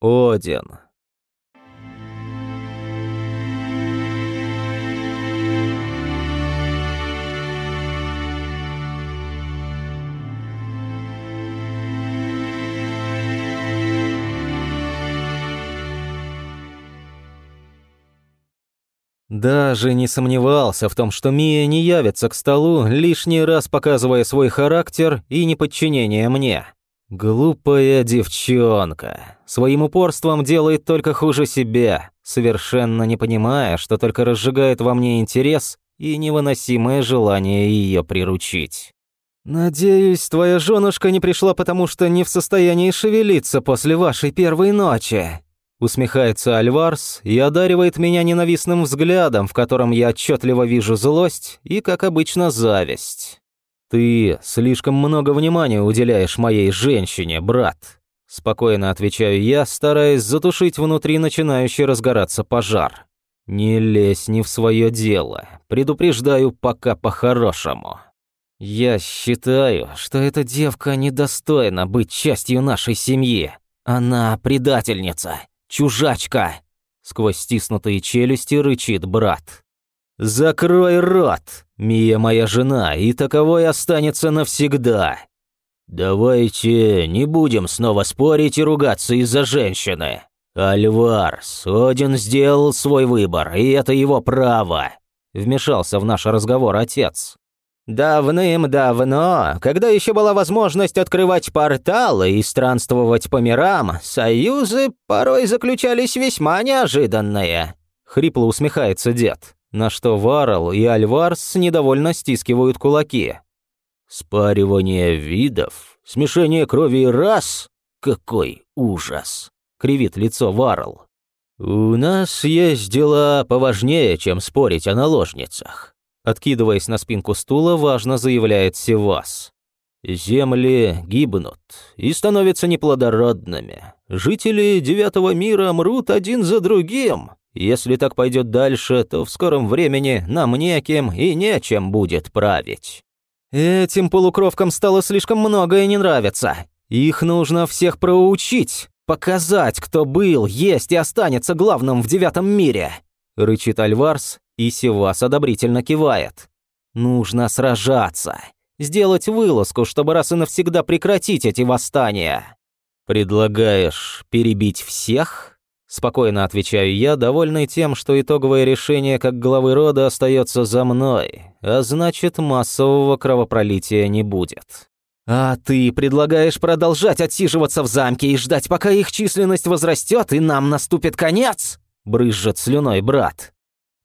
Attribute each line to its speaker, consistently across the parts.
Speaker 1: Один. Даже не сомневался в том, что Мия не явится к столу, лишний раз показывая свой характер и неподчинение мне. Глупая девчонка. Своим упорством делает только хуже себя, совершенно не понимая, что только разжигает во мне интерес и невыносимое желание ее приручить. «Надеюсь, твоя женушка не пришла, потому что не в состоянии шевелиться после вашей первой ночи», Усмехается Альварс и одаривает меня ненавистным взглядом, в котором я отчетливо вижу злость и, как обычно, зависть. «Ты слишком много внимания уделяешь моей женщине, брат», – спокойно отвечаю я, стараясь затушить внутри начинающий разгораться пожар. «Не лезь не в свое дело, предупреждаю пока по-хорошему». «Я считаю, что эта девка недостойна быть частью нашей семьи. Она предательница чужачка!» Сквозь стиснутые челюсти рычит брат. «Закрой рот! Мия моя жена, и таковой останется навсегда!» «Давайте не будем снова спорить и ругаться из-за женщины. Альварс, Один сделал свой выбор, и это его право», — вмешался в наш разговор отец. Давным-давно, когда еще была возможность открывать порталы и странствовать по мирам, союзы порой заключались весьма неожиданные. Хрипло усмехается дед, на что Варл и Альварс недовольно стискивают кулаки. «Спаривание видов? Смешение крови и рас? Какой ужас!» — кривит лицо Варл. «У нас есть дела поважнее, чем спорить о наложницах. Откидываясь на спинку стула, важно заявляет Севас. «Земли гибнут и становятся неплодородными. Жители Девятого мира мрут один за другим. Если так пойдет дальше, то в скором времени нам неким и нечем будет править». «Этим полукровкам стало слишком многое не нравится. Их нужно всех проучить, показать, кто был, есть и останется главным в Девятом мире», — рычит Альварс и Севас одобрительно кивает. «Нужно сражаться. Сделать вылазку, чтобы раз и навсегда прекратить эти восстания». «Предлагаешь перебить всех?» Спокойно отвечаю я, довольный тем, что итоговое решение как главы рода остается за мной, а значит, массового кровопролития не будет. «А ты предлагаешь продолжать отсиживаться в замке и ждать, пока их численность возрастет и нам наступит конец?» Брызжет слюной брат.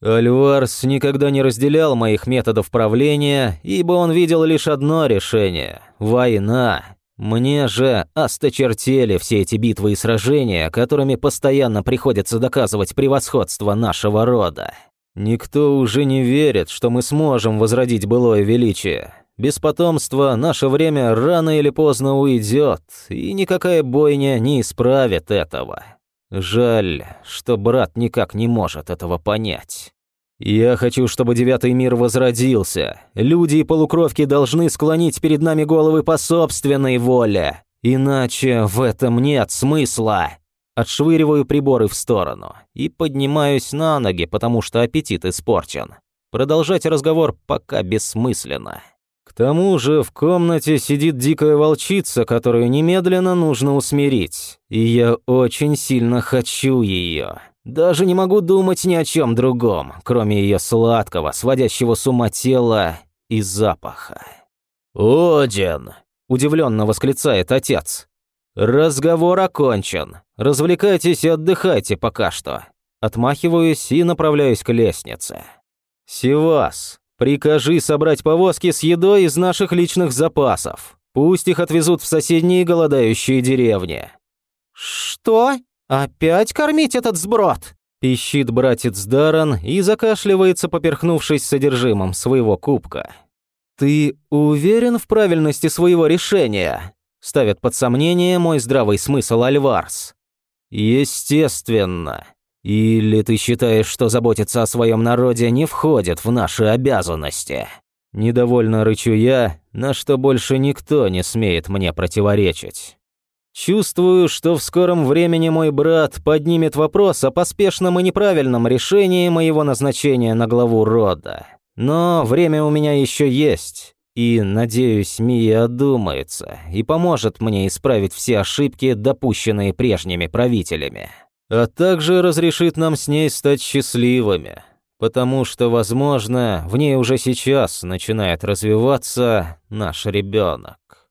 Speaker 1: Альварс никогда не разделял моих методов правления, ибо он видел лишь одно решение – война. Мне же осточертели все эти битвы и сражения, которыми постоянно приходится доказывать превосходство нашего рода. Никто уже не верит, что мы сможем возродить былое величие. Без потомства наше время рано или поздно уйдет, и никакая бойня не исправит этого. Жаль, что брат никак не может этого понять. Я хочу, чтобы Девятый мир возродился. Люди и полукровки должны склонить перед нами головы по собственной воле. Иначе в этом нет смысла. Отшвыриваю приборы в сторону и поднимаюсь на ноги, потому что аппетит испорчен. Продолжать разговор пока бессмысленно. К тому же в комнате сидит дикая волчица, которую немедленно нужно усмирить, и я очень сильно хочу ее. Даже не могу думать ни о чем другом, кроме ее сладкого, сводящего с ума тела и запаха. «Один!» – удивленно восклицает отец. «Разговор окончен. Развлекайтесь и отдыхайте пока что». Отмахиваюсь и направляюсь к лестнице. «Сивас, прикажи собрать повозки с едой из наших личных запасов. Пусть их отвезут в соседние голодающие деревни».
Speaker 2: «Что?» «Опять кормить этот сброд?» Пищит братец Даран и закашливается, поперхнувшись содержимым своего кубка.
Speaker 1: «Ты уверен в правильности своего решения?» Ставит под сомнение мой здравый смысл Альварс. «Естественно. Или ты считаешь, что заботиться о своем народе не входит в наши обязанности?» Недовольно рычу я, на что больше никто не смеет мне противоречить. Чувствую, что в скором времени мой брат поднимет вопрос о поспешном и неправильном решении моего назначения на главу рода. Но время у меня еще есть, и, надеюсь, Мия одумается и поможет мне исправить все ошибки, допущенные прежними правителями. А также разрешит нам с ней стать счастливыми, потому что, возможно, в ней уже сейчас начинает развиваться наш ребенок.